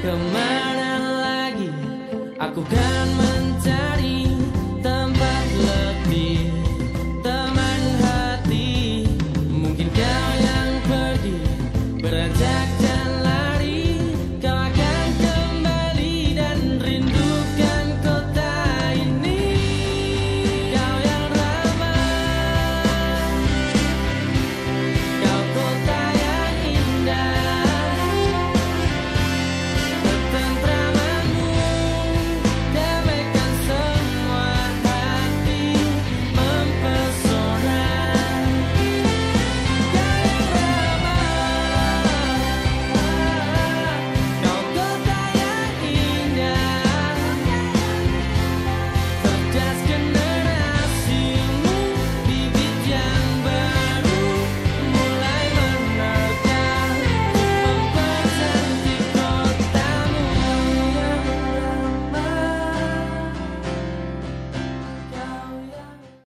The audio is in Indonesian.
Ke mana lagi? Aku kan mencari